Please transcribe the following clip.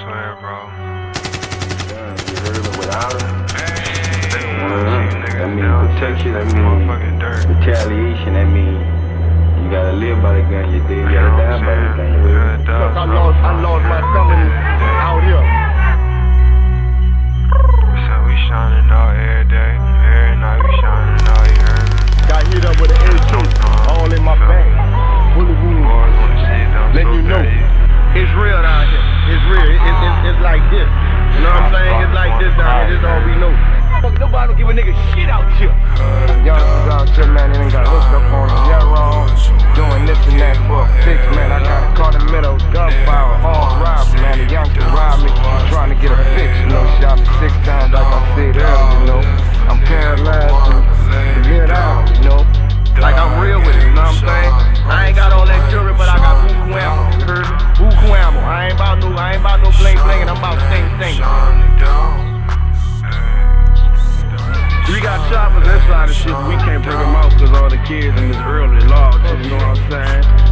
swear, bro. Yeah, you heard me without it. They don't want to see you that niggas mean down protection, that to mean- motherfucking dirt. Retaliation, that mean you gotta live by the gun, you dig? You gotta die by the gun, you It's real. It, it, it, it's like this. You know what I'm saying? It's like this down here. This is all we know. Fuck, nobody don't give a nigga shit out here. got choppers, inside of shit, we can't bring them out cause all the kids in this early law, you know what I'm saying?